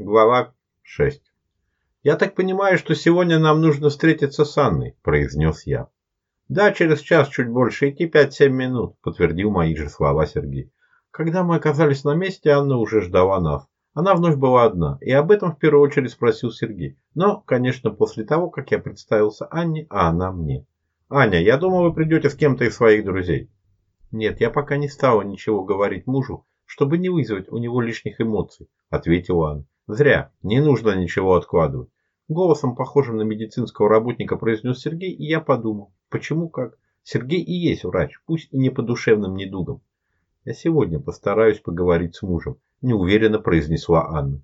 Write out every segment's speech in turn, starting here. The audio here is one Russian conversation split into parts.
Глава 6. «Я так понимаю, что сегодня нам нужно встретиться с Анной», – произнес я. «Да, через час чуть больше, идти 5-7 минут», – подтвердил мои же слова Сергей. Когда мы оказались на месте, Анна уже ждала нас. Она вновь была одна, и об этом в первую очередь спросил Сергей. Но, конечно, после того, как я представился Анне, а она мне. «Аня, я думал, вы придете с кем-то из своих друзей». «Нет, я пока не стала ничего говорить мужу, чтобы не вызвать у него лишних эмоций», – ответила Анна. Зря, не нужно ничего откладывать. Голосом, похожим на медицинского работника, произнес Сергей, и я подумал, почему как? Сергей и есть врач, пусть и не по душевным недугам. Я сегодня постараюсь поговорить с мужем, неуверенно произнесла Анна.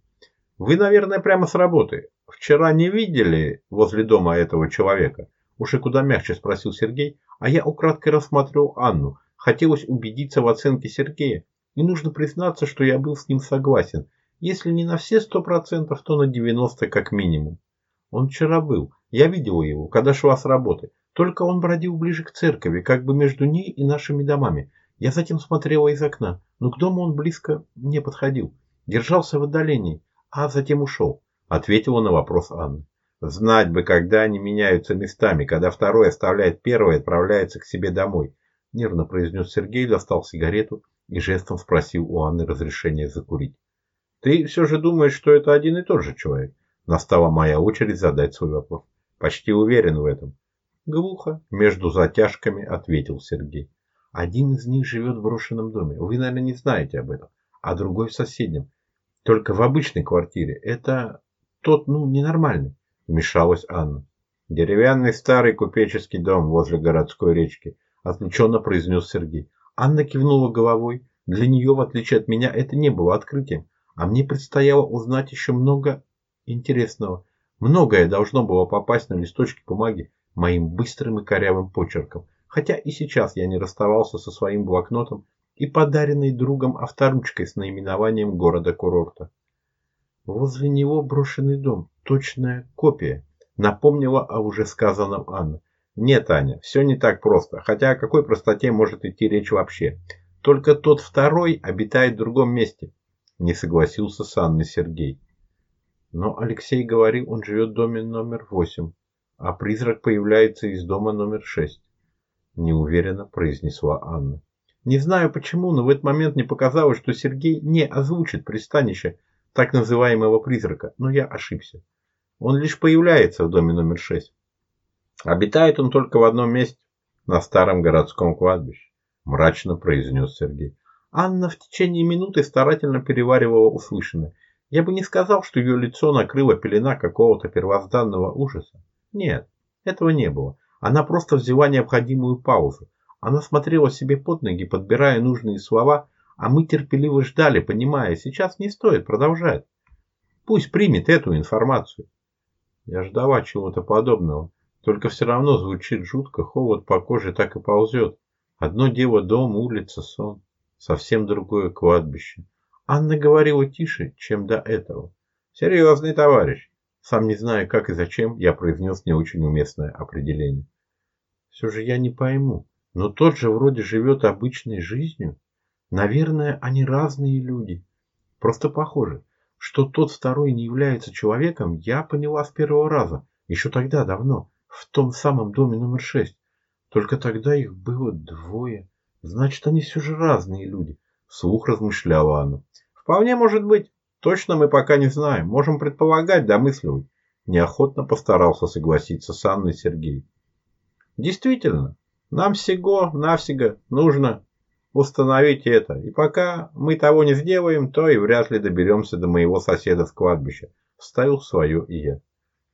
Вы, наверное, прямо с работы. Вчера не видели возле дома этого человека? Уж и куда мягче спросил Сергей, а я украдкой рассматривал Анну. Хотелось убедиться в оценке Сергея. И нужно признаться, что я был с ним согласен. Если не на все сто процентов, то на 90 как минимум. Он вчера был. Я видел его, когда шла с работы. Только он бродил ближе к церкви, как бы между ней и нашими домами. Я затем смотрела из окна, но к дому он близко не подходил. Держался в отдалении, а затем ушел. Ответила на вопрос Анна. Знать бы, когда они меняются местами, когда второй оставляет первое и отправляется к себе домой. Нервно произнес Сергей, достал сигарету и жестом спросил у Анны разрешения закурить. Ты все же думаешь, что это один и тот же человек? Настала моя очередь задать свой вопрос. Почти уверен в этом. Глухо, между затяжками, ответил Сергей. Один из них живет в брошенном доме. Вы, наверное, не знаете об этом. А другой в соседнем. Только в обычной квартире. Это тот, ну, ненормальный. Вмешалась Анна. Деревянный старый купеческий дом возле городской речки. Отвлеченно произнес Сергей. Анна кивнула головой. Для нее, в отличие от меня, это не было открытием. А мне предстояло узнать еще много интересного. Многое должно было попасть на листочки бумаги моим быстрым и корявым почерком. Хотя и сейчас я не расставался со своим блокнотом и подаренной другом авторучкой с наименованием города-курорта. Возле него брошенный дом, точная копия, напомнила о уже сказанном Анна. Нет, Аня, все не так просто, хотя о какой простоте может идти речь вообще. Только тот второй обитает в другом месте, не согласился с Анной Сергей. Но Алексей говорил, он живет в доме номер восемь, а призрак появляется из дома номер шесть. Неуверенно произнесла Анна. Не знаю почему, но в этот момент мне показалось, что Сергей не озвучит пристанище так называемого призрака, но я ошибся. Он лишь появляется в доме номер шесть. Обитает он только в одном месте, на старом городском кладбище, мрачно произнес Сергей. Анна в течение минуты старательно переваривала услышанное. Я бы не сказал, что ее лицо накрыла пелена какого-то первозданного ужаса. Нет, этого не было. Она просто взяла необходимую паузу. Она смотрела себе под ноги, подбирая нужные слова, а мы терпеливо ждали, понимая, сейчас не стоит продолжать. Пусть примет эту информацию. Я ждала чего-то подобного. Только все равно звучит жутко, холод по коже так и ползет. Одно дело дом, улица, сон совсем другое кладбище. Анна говорила тише, чем до этого. Серьезный товарищ. Сам не знаю, как и зачем, я произнес не очень уместное определение. Все же я не пойму, но тот же вроде живет обычной жизнью. Наверное, они разные люди. Просто похоже, что тот второй не является человеком, я поняла с первого раза, еще тогда давно, в том самом доме номер шесть. Только тогда их было двое. Значит, они все же разные люди, вслух размышляла она. Вполне может быть. Точно мы пока не знаем. Можем предполагать, домысливать. Неохотно постарался согласиться с Анной Сергей. Действительно, нам всего-навсего нужно установить это. И пока мы того не сделаем, то и вряд ли доберемся до моего соседа с кладбища. Вставил свое и я.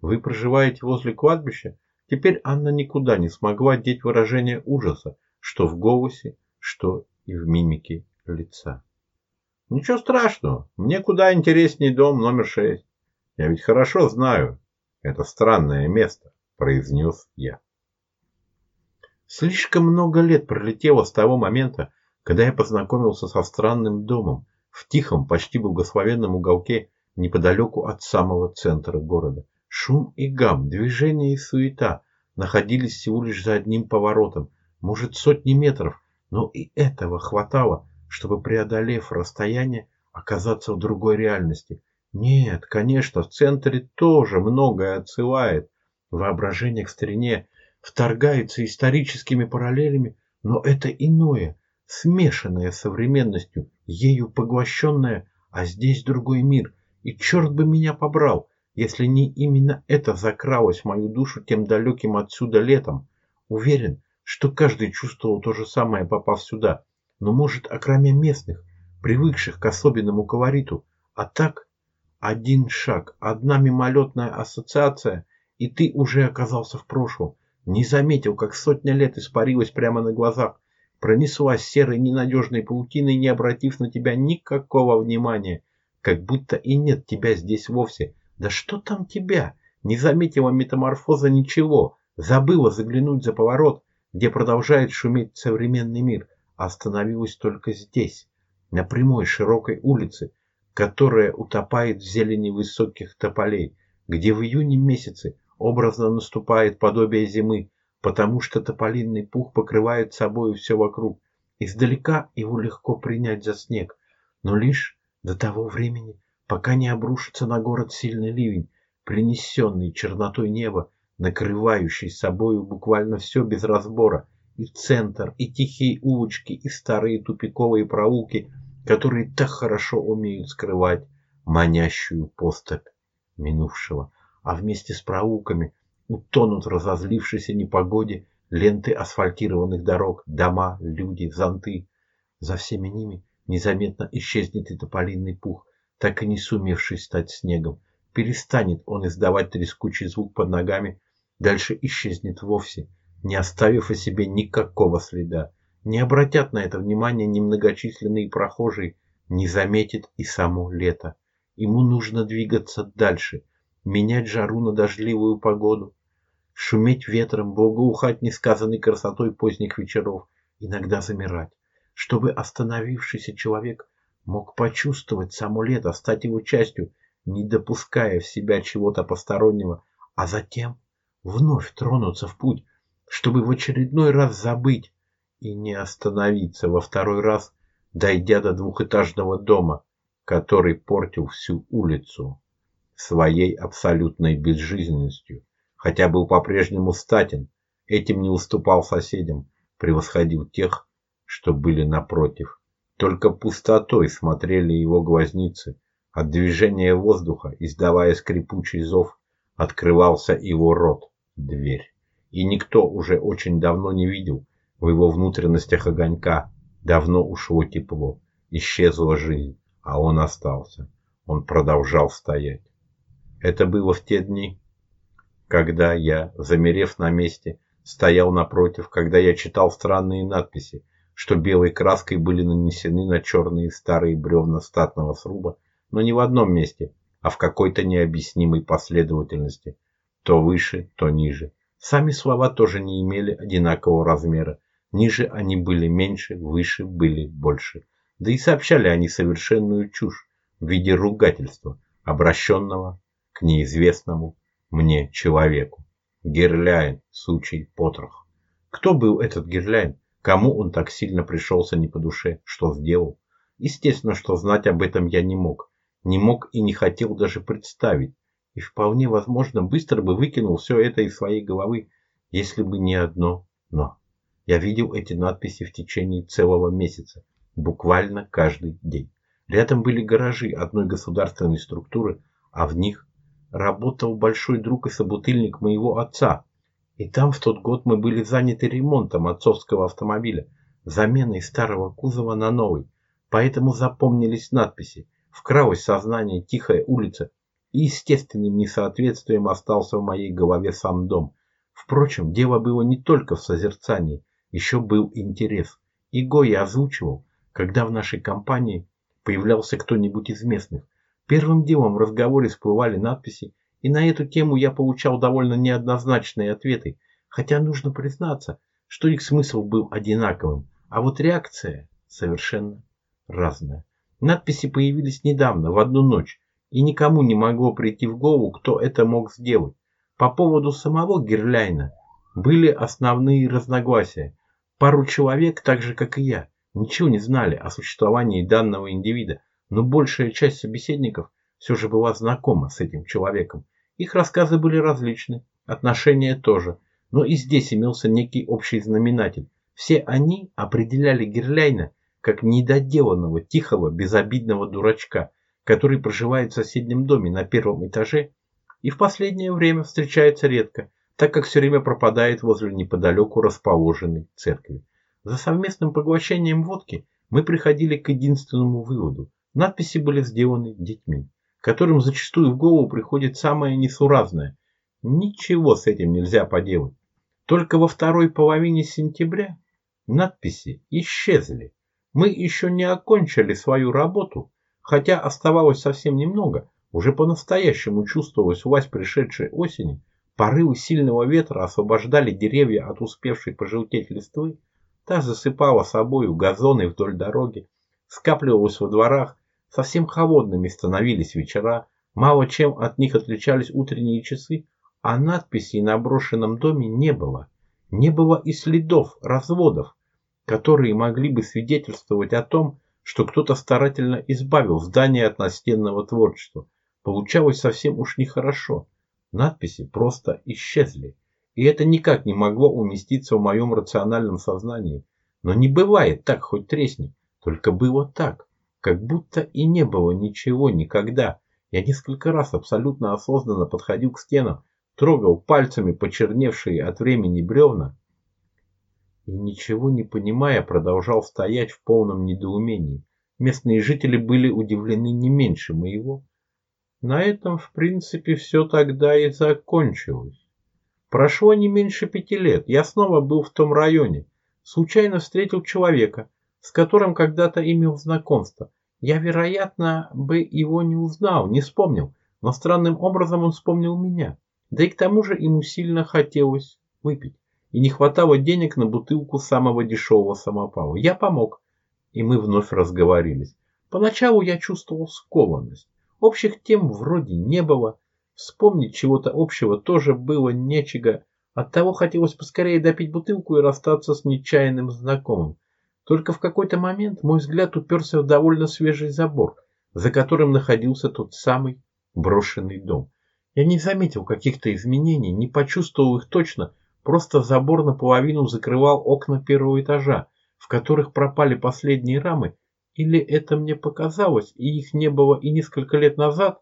Вы проживаете возле кладбища? Теперь Анна никуда не смогла деть выражение ужаса, что в голосе, что и в мимике лица. Ничего страшного, мне куда интереснее дом номер шесть. Я ведь хорошо знаю это странное место, произнес я. Слишком много лет пролетело с того момента, когда я познакомился со странным домом в тихом, почти благословенном уголке неподалеку от самого центра города. Шум и гам, движение и суета находились всего лишь за одним поворотом, может сотни метров, но и этого хватало, чтобы, преодолев расстояние, оказаться в другой реальности, Нет, конечно, в центре тоже многое отсылает. Воображение к старине вторгается историческими параллелями, но это иное, смешанное с современностью, ею поглощенное, а здесь другой мир. И черт бы меня побрал, если не именно это закралось в мою душу тем далеким отсюда летом. Уверен, что каждый чувствовал то же самое, попав сюда. Но может, окромя местных, привыкших к особенному колориту, а так один шаг, одна мимолетная ассоциация, и ты уже оказался в прошлом. Не заметил, как сотня лет испарилась прямо на глазах, пронеслась серой ненадежной паутиной, не обратив на тебя никакого внимания, как будто и нет тебя здесь вовсе. Да что там тебя? Не заметила метаморфоза ничего, забыла заглянуть за поворот, где продолжает шуметь современный мир, остановилась только здесь, на прямой широкой улице, которая утопает в зелени высоких тополей, где в июне месяце образно наступает подобие зимы, потому что тополинный пух покрывает собой все вокруг. Издалека его легко принять за снег, но лишь до того времени, пока не обрушится на город сильный ливень, принесенный чернотой неба, накрывающий собою буквально все без разбора, и центр, и тихие улочки, и старые тупиковые проулки, которые так хорошо умеют скрывать манящую поступь минувшего, а вместе с проулками утонут в разозлившейся непогоде ленты асфальтированных дорог, дома, люди, зонты. За всеми ними незаметно исчезнет и тополиный пух, так и не сумевший стать снегом. Перестанет он издавать трескучий звук под ногами, дальше исчезнет вовсе, не оставив о себе никакого следа. Не обратят на это внимания немногочисленные прохожие, не заметит и само лето. Ему нужно двигаться дальше, менять жару на дождливую погоду, шуметь ветром, благоухать несказанной красотой поздних вечеров, иногда замирать, чтобы остановившийся человек мог почувствовать само лето, стать его частью, не допуская в себя чего-то постороннего, а затем вновь тронуться в путь, чтобы в очередной раз забыть, и не остановиться во второй раз, дойдя до двухэтажного дома, который портил всю улицу своей абсолютной безжизненностью, хотя был по-прежнему статен, этим не уступал соседям, превосходил тех, что были напротив. Только пустотой смотрели его глазницы, от движения воздуха, издавая скрипучий зов, открывался его рот, дверь. И никто уже очень давно не видел, в его внутренностях огонька давно ушло тепло, исчезла жизнь, а он остался. Он продолжал стоять. Это было в те дни, когда я, замерев на месте, стоял напротив, когда я читал странные надписи, что белой краской были нанесены на черные старые бревна статного сруба, но не в одном месте, а в какой-то необъяснимой последовательности, то выше, то ниже. Сами слова тоже не имели одинакового размера, Ниже они были меньше, выше были больше. Да и сообщали они совершенную чушь в виде ругательства, обращенного к неизвестному мне человеку. Герляйн, сучий потрох. Кто был этот Герляйн? Кому он так сильно пришелся не по душе? Что сделал? Естественно, что знать об этом я не мог. Не мог и не хотел даже представить. И вполне возможно, быстро бы выкинул все это из своей головы, если бы не одно «но». Я видел эти надписи в течение целого месяца, буквально каждый день. Рядом были гаражи одной государственной структуры, а в них работал большой друг и собутыльник моего отца. И там в тот год мы были заняты ремонтом отцовского автомобиля, заменой старого кузова на новый. Поэтому запомнились надписи. Вкралось сознание тихая улица, естественным несоответствием остался в моей голове сам дом. Впрочем, дело было не только в созерцании еще был интерес. Иго я озвучивал, когда в нашей компании появлялся кто-нибудь из местных. Первым делом в разговоре всплывали надписи, и на эту тему я получал довольно неоднозначные ответы, хотя нужно признаться, что их смысл был одинаковым, а вот реакция совершенно разная. Надписи появились недавно, в одну ночь, и никому не могло прийти в голову, кто это мог сделать. По поводу самого Герляйна были основные разногласия. Пару человек, так же как и я, ничего не знали о существовании данного индивида, но большая часть собеседников все же была знакома с этим человеком. Их рассказы были различны, отношения тоже, но и здесь имелся некий общий знаменатель. Все они определяли Герляйна как недоделанного, тихого, безобидного дурачка, который проживает в соседнем доме на первом этаже и в последнее время встречается редко, так как все время пропадает возле неподалеку расположенной церкви. За совместным поглощением водки мы приходили к единственному выводу. Надписи были сделаны детьми, которым зачастую в голову приходит самое несуразное. Ничего с этим нельзя поделать. Только во второй половине сентября надписи исчезли. Мы еще не окончили свою работу, хотя оставалось совсем немного. Уже по-настоящему чувствовалась власть пришедшей осени. Порывы сильного ветра освобождали деревья от успевшей пожелтеть листвы. Та засыпала собою газоны вдоль дороги, скапливалась во дворах, совсем холодными становились вечера, мало чем от них отличались утренние часы, а надписей на брошенном доме не было. Не было и следов разводов, которые могли бы свидетельствовать о том, что кто-то старательно избавил здание от настенного творчества. Получалось совсем уж нехорошо. Надписи просто исчезли. И это никак не могло уместиться в моем рациональном сознании. Но не бывает так, хоть тресни. Только было так. Как будто и не было ничего никогда. Я несколько раз абсолютно осознанно подходил к стенам, трогал пальцами почерневшие от времени бревна и, ничего не понимая, продолжал стоять в полном недоумении. Местные жители были удивлены не меньше моего. На этом, в принципе, все тогда и закончилось. Прошло не меньше пяти лет. Я снова был в том районе. Случайно встретил человека, с которым когда-то имел знакомство. Я, вероятно, бы его не узнал, не вспомнил, но странным образом он вспомнил меня. Да и к тому же ему сильно хотелось выпить и не хватало денег на бутылку самого дешевого самопала. Я помог, и мы вновь разговорились. Поначалу я чувствовал скованность. Общих тем вроде не было. Вспомнить чего-то общего тоже было нечего. Оттого хотелось поскорее допить бутылку и расстаться с нечаянным знакомым. Только в какой-то момент мой взгляд уперся в довольно свежий забор, за которым находился тот самый брошенный дом. Я не заметил каких-то изменений, не почувствовал их точно, Просто забор наполовину закрывал окна первого этажа, в которых пропали последние рамы, или это мне показалось, и их не было и несколько лет назад?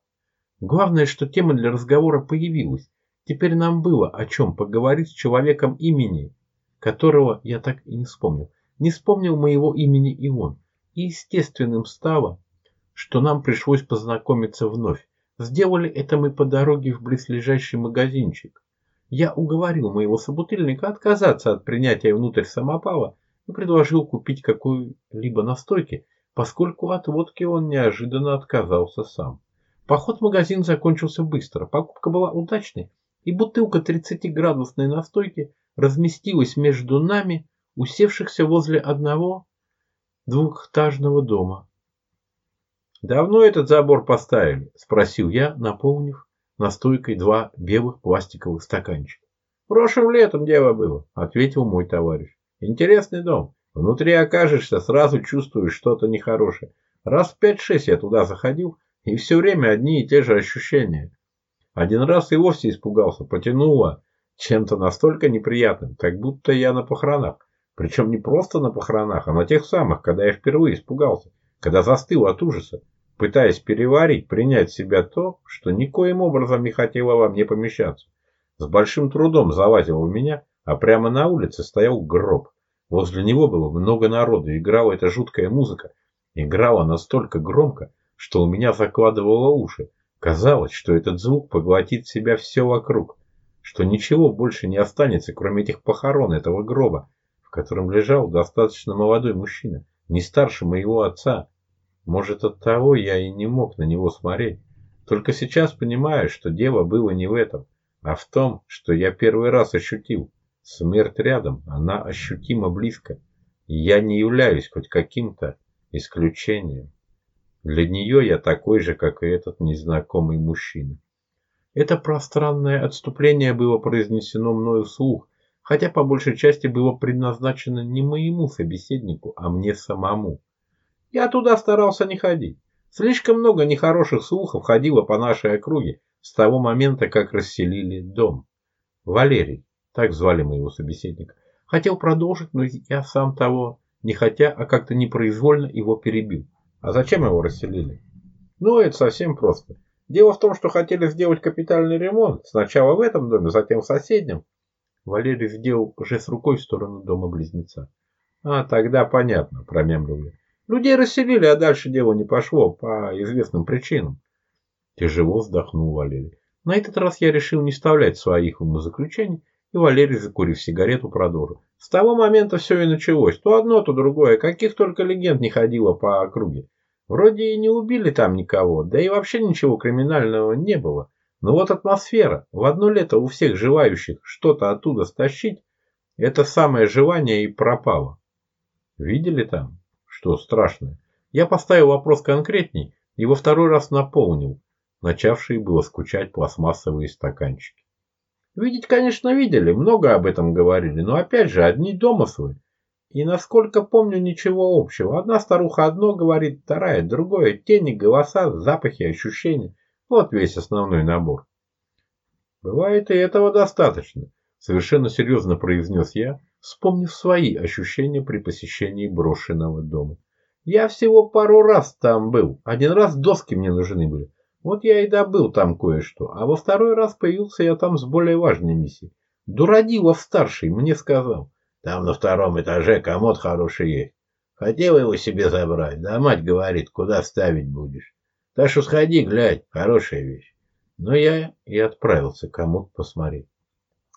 Главное, что тема для разговора появилась. Теперь нам было о чем поговорить с человеком имени, которого я так и не вспомнил. Не вспомнил моего имени и он. И естественным стало, что нам пришлось познакомиться вновь. Сделали это мы по дороге в близлежащий магазинчик. Я уговорил моего собутыльника отказаться от принятия внутрь самопала и предложил купить какую-либо настойки, поскольку от водки он неожиданно отказался сам. Поход в магазин закончился быстро, покупка была удачной, и бутылка 30-градусной настойки разместилась между нами, усевшихся возле одного двухэтажного дома. «Давно этот забор поставили?» – спросил я, наполнив настойкой два белых пластиковых стаканчика. «Прошлым летом дело было», — ответил мой товарищ. «Интересный дом. Внутри окажешься, сразу чувствуешь что-то нехорошее. Раз в пять-шесть я туда заходил, и все время одни и те же ощущения. Один раз и вовсе испугался, потянуло чем-то настолько неприятным, как будто я на похоронах. Причем не просто на похоронах, а на тех самых, когда я впервые испугался, когда застыл от ужаса пытаясь переварить, принять в себя то, что никоим образом не хотело во мне помещаться. С большим трудом залазил у меня, а прямо на улице стоял гроб. Возле него было много народу, играла эта жуткая музыка. Играла настолько громко, что у меня закладывало уши. Казалось, что этот звук поглотит в себя все вокруг, что ничего больше не останется, кроме этих похорон этого гроба, в котором лежал достаточно молодой мужчина, не старше моего отца, может, от того я и не мог на него смотреть. Только сейчас понимаю, что дело было не в этом, а в том, что я первый раз ощутил. Смерть рядом, она ощутимо близко. И я не являюсь хоть каким-то исключением. Для нее я такой же, как и этот незнакомый мужчина. Это пространное отступление было произнесено мною вслух, хотя по большей части было предназначено не моему собеседнику, а мне самому. Я туда старался не ходить. Слишком много нехороших слухов ходило по нашей округе с того момента, как расселили дом. Валерий, так звали моего собеседника, хотел продолжить, но я сам того не хотя, а как-то непроизвольно его перебил. А зачем его расселили? Ну, это совсем просто. Дело в том, что хотели сделать капитальный ремонт. Сначала в этом доме, затем в соседнем. Валерий сделал жест рукой в сторону дома-близнеца. А, тогда понятно, промямлил я. Людей расселили, а дальше дело не пошло по известным причинам. Тяжело вздохнул Валерий. На этот раз я решил не вставлять своих умозаключений, и Валерий, закурив сигарету, продолжил. С того момента все и началось. То одно, то другое. Каких только легенд не ходило по округе. Вроде и не убили там никого, да и вообще ничего криминального не было. Но вот атмосфера, в одно лето у всех желающих что-то оттуда стащить, это самое желание и пропало. Видели там? Что страшное? Я поставил вопрос конкретней и во второй раз наполнил, начавшие было скучать пластмассовые стаканчики. Видеть, конечно, видели, много об этом говорили, но опять же, одни домыслы. И насколько помню, ничего общего. Одна старуха одно говорит, вторая другое. Тени, голоса, запахи, ощущения. Вот весь основной набор. Бывает и этого достаточно, совершенно серьезно произнес я, вспомнив свои ощущения при посещении брошенного дома. Я всего пару раз там был. Один раз доски мне нужны были. Вот я и добыл там кое-что. А во второй раз появился я там с более важной миссией. Дурадилов старший мне сказал. Там на втором этаже комод хороший есть. Хотел его себе забрать, да мать говорит, куда ставить будешь. Так что сходи, глядь, хорошая вещь. Но я и отправился комод посмотреть.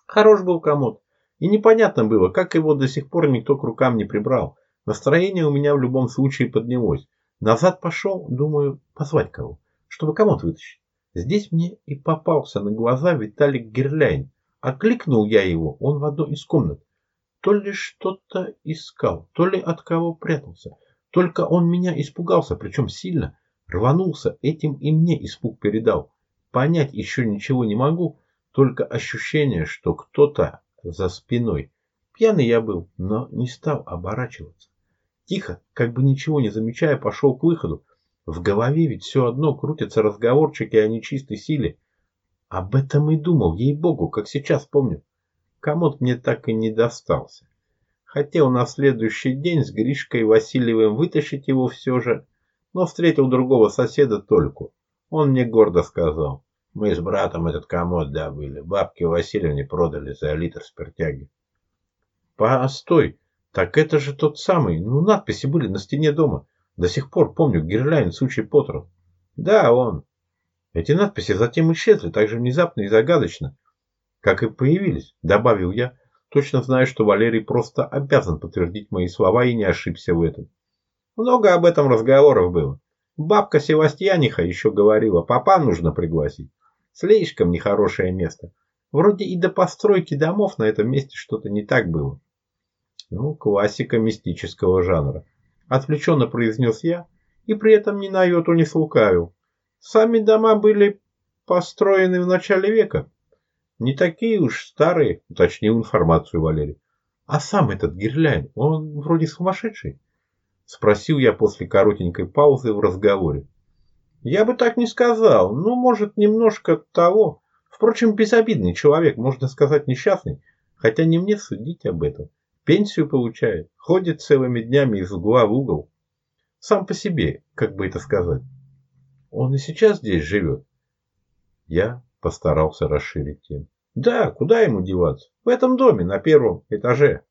Хорош был комод. И непонятно было, как его до сих пор никто к рукам не прибрал. Настроение у меня в любом случае поднялось. Назад пошел, думаю, позвать кого, чтобы комод вытащить. Здесь мне и попался на глаза Виталик Герляйн. Окликнул я его, он в одной из комнат то ли что-то искал, то ли от кого прятался. Только он меня испугался, причем сильно. Рванулся, этим и мне испуг передал. Понять еще ничего не могу, только ощущение, что кто-то за спиной. Пьяный я был, но не стал оборачиваться. Тихо, как бы ничего не замечая, пошел к выходу. В голове ведь все одно крутятся разговорчики о нечистой силе. Об этом и думал, ей-богу, как сейчас помню. Комод мне так и не достался. Хотел на следующий день с Гришкой Васильевым вытащить его все же, но встретил другого соседа Тольку. Он мне гордо сказал, мы с братом этот комод добыли, бабке Васильевне продали за литр спиртяги. Постой, так это же тот самый, ну надписи были на стене дома. До сих пор помню Гирляйн, сучий Потров. Да, он. Эти надписи затем исчезли так же внезапно и загадочно, как и появились, добавил я, точно зная, что Валерий просто обязан подтвердить мои слова и не ошибся в этом. Много об этом разговоров было. Бабка Севастьяниха еще говорила, папа нужно пригласить. Слишком нехорошее место. Вроде и до постройки домов на этом месте что-то не так было. Ну, классика мистического жанра. Отвлеченно произнес я и при этом ни на йоту не слукавил. Сами дома были построены в начале века, не такие уж старые, уточнил информацию Валерий. А сам этот Гирляйн, он вроде сумасшедший? Спросил я после коротенькой паузы в разговоре. Я бы так не сказал. Ну, может, немножко того. Впрочем, безобидный человек, можно сказать, несчастный. Хотя не мне судить об этом. Пенсию получает, ходит целыми днями из угла в угол. Сам по себе, как бы это сказать. Он и сейчас здесь живет. Я постарался расширить тему. Да, куда ему деваться? В этом доме на первом этаже.